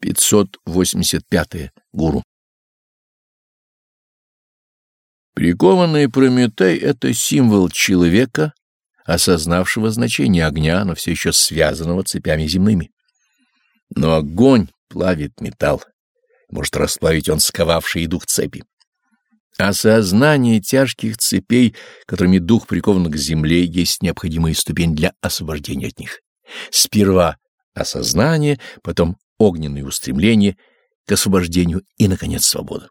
585. -е. Гуру. Прикованный Прометей — это символ человека, осознавшего значение огня, но все еще связанного цепями земными. Но огонь плавит металл, может расплавить он сковавший дух цепи. Осознание тяжких цепей, которыми дух прикован к земле, есть необходимая ступень для освобождения от них. Сперва осознание, потом огненные устремления к освобождению и, наконец, свобода.